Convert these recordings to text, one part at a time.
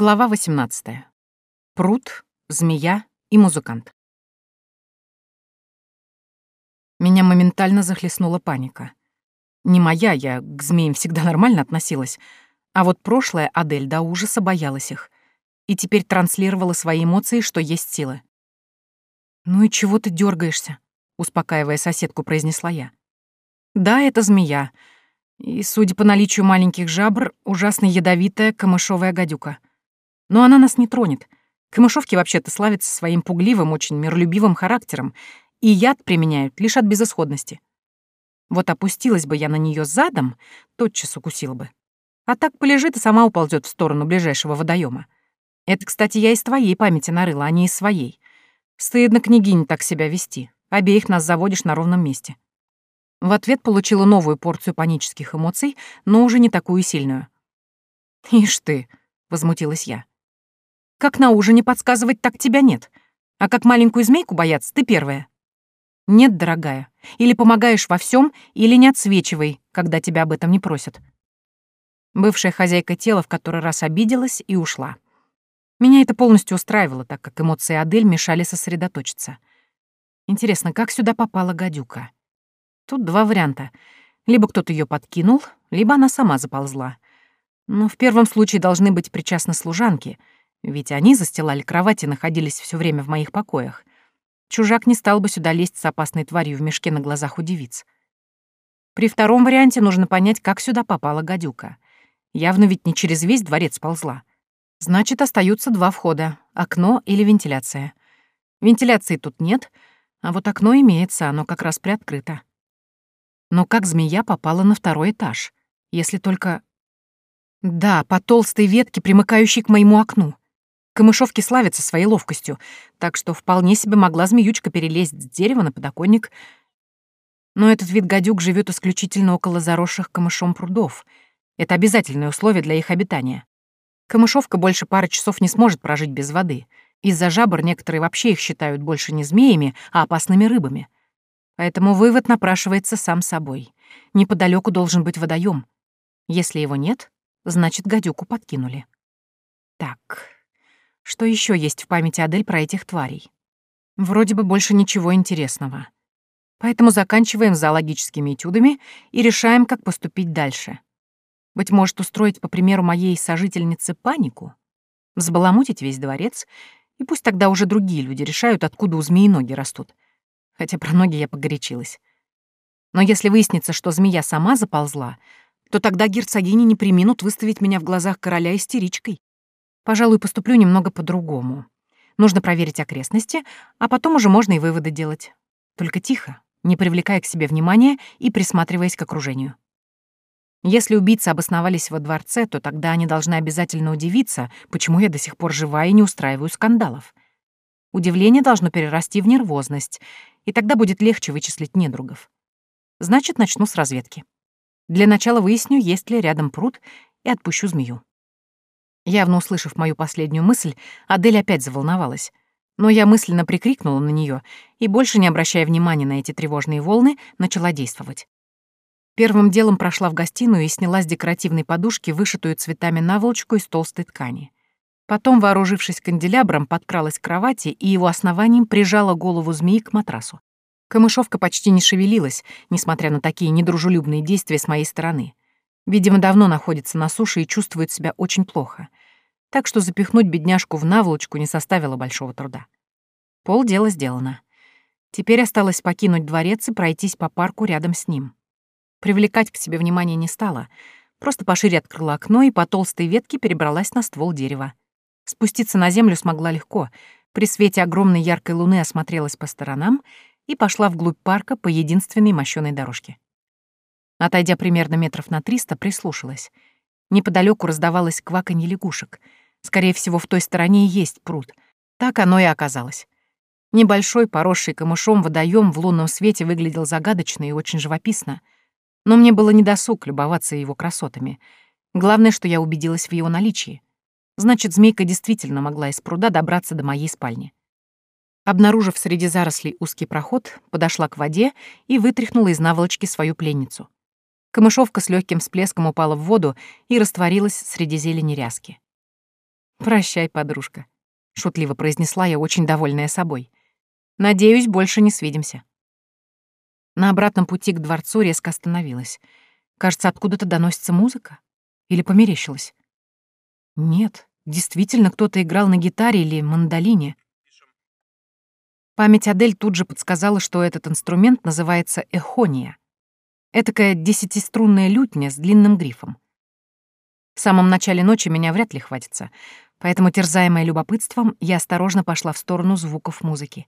Глава 18. Пруд, змея и музыкант. Меня моментально захлестнула паника. Не моя, я к змеям всегда нормально относилась, а вот прошлая Адель до ужаса боялась их и теперь транслировала свои эмоции, что есть силы. «Ну и чего ты дергаешься? успокаивая соседку, произнесла я. «Да, это змея, и, судя по наличию маленьких жабр, ужасно ядовитая камышовая гадюка». Но она нас не тронет. Камышовки вообще-то славятся своим пугливым, очень миролюбивым характером, и яд применяют лишь от безысходности. Вот опустилась бы я на нее задом, тотчас укусила бы. А так полежит и сама уползет в сторону ближайшего водоема. Это, кстати, я из твоей памяти нарыла, а не из своей. Стыдно княгине так себя вести. Обеих нас заводишь на ровном месте. В ответ получила новую порцию панических эмоций, но уже не такую сильную. «Ишь ты!» — возмутилась я. Как на ужине подсказывать, так тебя нет. А как маленькую змейку бояться, ты первая. Нет, дорогая. Или помогаешь во всем, или не отсвечивай, когда тебя об этом не просят. Бывшая хозяйка тела в который раз обиделась и ушла. Меня это полностью устраивало, так как эмоции Адель мешали сосредоточиться. Интересно, как сюда попала гадюка? Тут два варианта. Либо кто-то ее подкинул, либо она сама заползла. Но в первом случае должны быть причастны служанки — ведь они застилали кровать и находились все время в моих покоях. Чужак не стал бы сюда лезть с опасной тварью в мешке на глазах у девиц. При втором варианте нужно понять, как сюда попала гадюка. Явно ведь не через весь дворец ползла. Значит, остаются два входа — окно или вентиляция. Вентиляции тут нет, а вот окно имеется, оно как раз приоткрыто. Но как змея попала на второй этаж? Если только... Да, по толстой ветке, примыкающей к моему окну. Камышовки славятся своей ловкостью, так что вполне себе могла змеючка перелезть с дерева на подоконник. Но этот вид гадюк живет исключительно около заросших камышом прудов. Это обязательное условие для их обитания. Камышовка больше пары часов не сможет прожить без воды. Из-за жабр некоторые вообще их считают больше не змеями, а опасными рыбами. Поэтому вывод напрашивается сам собой. Неподалеку должен быть водоем. Если его нет, значит, гадюку подкинули. Так, что еще есть в памяти Адель про этих тварей? Вроде бы больше ничего интересного. Поэтому заканчиваем зоологическими этюдами и решаем, как поступить дальше. Быть может, устроить, по примеру моей сожительницы, панику? Взбаламутить весь дворец? И пусть тогда уже другие люди решают, откуда у змеи ноги растут. Хотя про ноги я погорячилась. Но если выяснится, что змея сама заползла, то тогда герцогини не приминут выставить меня в глазах короля истеричкой. Пожалуй, поступлю немного по-другому. Нужно проверить окрестности, а потом уже можно и выводы делать. Только тихо, не привлекая к себе внимания и присматриваясь к окружению. Если убийцы обосновались во дворце, то тогда они должны обязательно удивиться, почему я до сих пор жива и не устраиваю скандалов. Удивление должно перерасти в нервозность, и тогда будет легче вычислить недругов. Значит, начну с разведки. Для начала выясню, есть ли рядом пруд, и отпущу змею. Явно услышав мою последнюю мысль, Адель опять заволновалась. Но я мысленно прикрикнула на нее и, больше не обращая внимания на эти тревожные волны, начала действовать. Первым делом прошла в гостиную и сняла с декоративной подушки вышитую цветами наволочку из толстой ткани. Потом, вооружившись канделябром, подкралась к кровати и его основанием прижала голову змеи к матрасу. Камышовка почти не шевелилась, несмотря на такие недружелюбные действия с моей стороны. Видимо, давно находится на суше и чувствует себя очень плохо. Так что запихнуть бедняжку в наволочку не составило большого труда. Полдела сделано. Теперь осталось покинуть дворец и пройтись по парку рядом с ним. Привлекать к себе внимание не стала. Просто пошире открыла окно и по толстой ветке перебралась на ствол дерева. Спуститься на землю смогла легко. При свете огромной яркой луны осмотрелась по сторонам и пошла вглубь парка по единственной мощёной дорожке. Отойдя примерно метров на триста, прислушалась. Неподалеку раздавалось кваканье лягушек. Скорее всего, в той стороне есть пруд. Так оно и оказалось. Небольшой, поросший камышом водоем в лунном свете выглядел загадочно и очень живописно. Но мне было недосуг любоваться его красотами. Главное, что я убедилась в его наличии. Значит, змейка действительно могла из пруда добраться до моей спальни. Обнаружив среди зарослей узкий проход, подошла к воде и вытряхнула из наволочки свою пленницу. Камышовка с легким всплеском упала в воду и растворилась среди зелени ряски. Прощай, подружка, шутливо произнесла я, очень довольная собой. Надеюсь, больше не свидимся. На обратном пути к дворцу резко остановилась. Кажется, откуда-то доносится музыка. Или померещилась? Нет, действительно кто-то играл на гитаре или мандолине. Память Адель тут же подсказала, что этот инструмент называется эхония. Этакая десятиструнная лютня с длинным грифом. В самом начале ночи меня вряд ли хватится, поэтому, терзаемая любопытством, я осторожно пошла в сторону звуков музыки.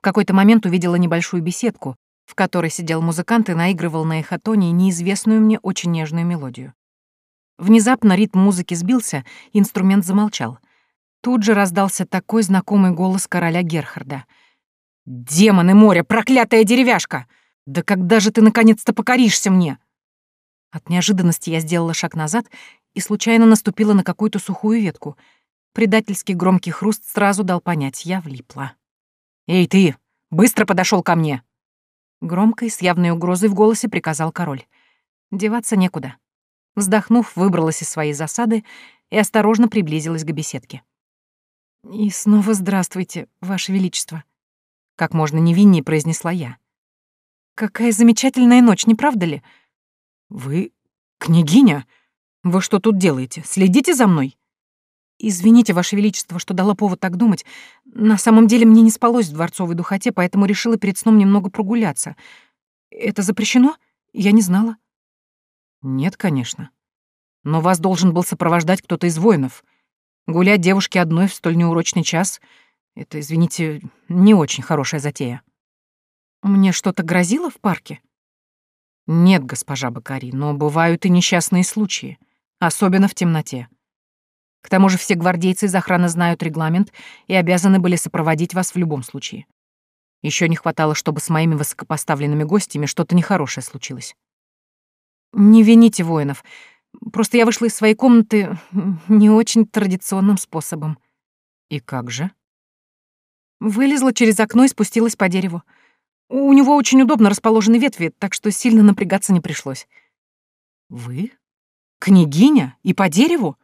В какой-то момент увидела небольшую беседку, в которой сидел музыкант и наигрывал на эхотоне неизвестную мне очень нежную мелодию. Внезапно ритм музыки сбился, инструмент замолчал. Тут же раздался такой знакомый голос короля Герхарда. «Демоны моря, проклятая деревяшка! Да когда же ты наконец-то покоришься мне?» От неожиданности я сделала шаг назад и случайно наступила на какую-то сухую ветку. Предательский громкий хруст сразу дал понять, я влипла. «Эй, ты! Быстро подошел ко мне!» Громко и с явной угрозой в голосе приказал король. Деваться некуда. Вздохнув, выбралась из своей засады и осторожно приблизилась к беседке. «И снова здравствуйте, Ваше Величество», — как можно невиннее произнесла я. «Какая замечательная ночь, не правда ли?» «Вы... княгиня? Вы что тут делаете? Следите за мной?» «Извините, Ваше Величество, что дала повод так думать. На самом деле мне не спалось в дворцовой духоте, поэтому решила перед сном немного прогуляться. Это запрещено? Я не знала». «Нет, конечно. Но вас должен был сопровождать кто-то из воинов. Гулять девушке одной в столь неурочный час — это, извините, не очень хорошая затея». «Мне что-то грозило в парке?» «Нет, госпожа Бакари, но бывают и несчастные случаи, особенно в темноте. К тому же все гвардейцы из охраны знают регламент и обязаны были сопроводить вас в любом случае. Еще не хватало, чтобы с моими высокопоставленными гостями что-то нехорошее случилось. Не вините воинов. Просто я вышла из своей комнаты не очень традиционным способом. И как же? Вылезла через окно и спустилась по дереву. У него очень удобно расположены ветви, так что сильно напрягаться не пришлось. Вы? Княгиня? И по дереву?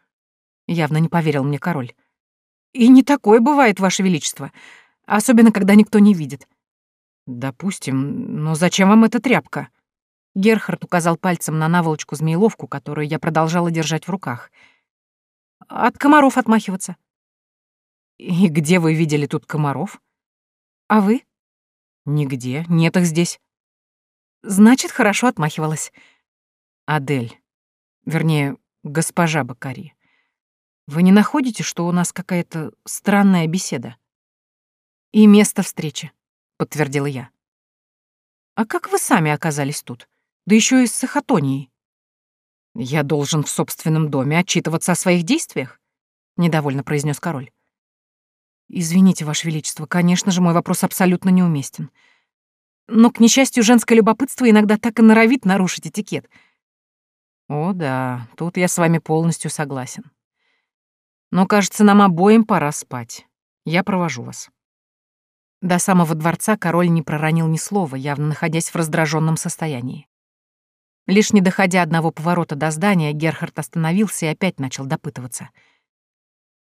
Явно не поверил мне король. И не такое бывает, Ваше Величество, особенно когда никто не видит. Допустим, но зачем вам эта тряпка? Герхард указал пальцем на наволочку-змееловку, которую я продолжала держать в руках. От комаров отмахиваться. И где вы видели тут комаров? А вы? Нигде, нет их здесь. Значит, хорошо отмахивалась. Адель. Вернее, госпожа Бакари. Вы не находите, что у нас какая-то странная беседа? И место встречи, подтвердила я. А как вы сами оказались тут? Да еще и с Сахатонией. Я должен в собственном доме отчитываться о своих действиях? недовольно произнес король. Извините, Ваше Величество, конечно же, мой вопрос абсолютно неуместен. Но, к несчастью, женское любопытство иногда так и норовит нарушить этикет. О да, тут я с вами полностью согласен. Но, кажется, нам обоим пора спать. Я провожу вас». До самого дворца король не проронил ни слова, явно находясь в раздраженном состоянии. Лишь не доходя одного поворота до здания, Герхард остановился и опять начал допытываться.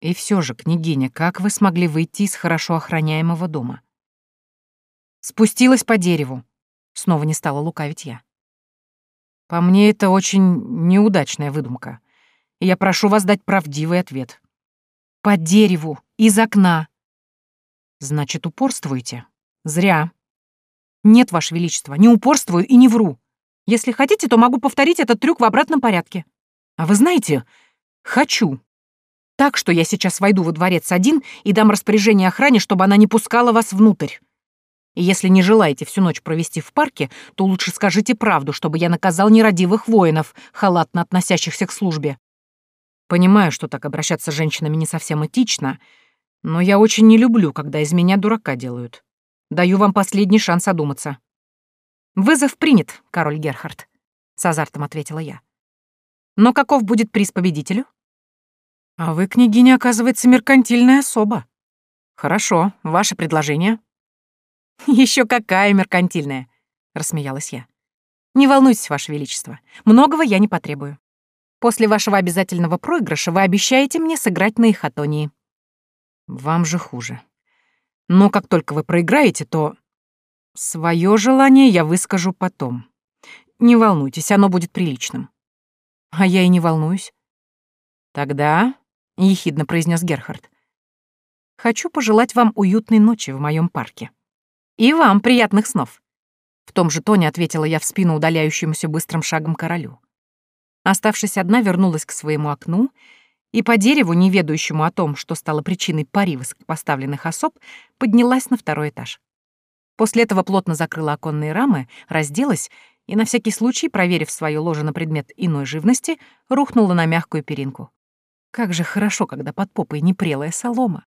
«И все же, княгиня, как вы смогли выйти из хорошо охраняемого дома?» «Спустилась по дереву», — снова не стала лукавить я. «По мне, это очень неудачная выдумка, и я прошу вас дать правдивый ответ. По дереву, из окна. Значит, упорствуете? Зря. Нет, Ваше Величество, не упорствую и не вру. Если хотите, то могу повторить этот трюк в обратном порядке. А вы знаете, хочу. Так что я сейчас войду во дворец один и дам распоряжение охране, чтобы она не пускала вас внутрь. И если не желаете всю ночь провести в парке, то лучше скажите правду, чтобы я наказал нерадивых воинов, халатно относящихся к службе. Понимаю, что так обращаться с женщинами не совсем этично, но я очень не люблю, когда из меня дурака делают. Даю вам последний шанс одуматься. «Вызов принят, король Герхард», — с азартом ответила я. «Но каков будет приз победителю?» «А вы, княгиня, оказывается, меркантильная особа. Хорошо, ваше предложение». Еще какая меркантильная!» — рассмеялась я. «Не волнуйтесь, ваше величество, многого я не потребую. После вашего обязательного проигрыша вы обещаете мне сыграть на ихотонии. Вам же хуже. Но как только вы проиграете, то... Своё желание я выскажу потом. Не волнуйтесь, оно будет приличным. А я и не волнуюсь. Тогда, — ехидно произнес Герхард, — хочу пожелать вам уютной ночи в моем парке. И вам приятных снов. В том же тоне ответила я в спину удаляющемуся быстрым шагом королю. Оставшись одна, вернулась к своему окну и по дереву, не ведающему о том, что стало причиной пари высокопоставленных особ, поднялась на второй этаж. После этого плотно закрыла оконные рамы, разделась и, на всякий случай, проверив свое ложе на предмет иной живности, рухнула на мягкую перинку. Как же хорошо, когда под попой непрелая солома.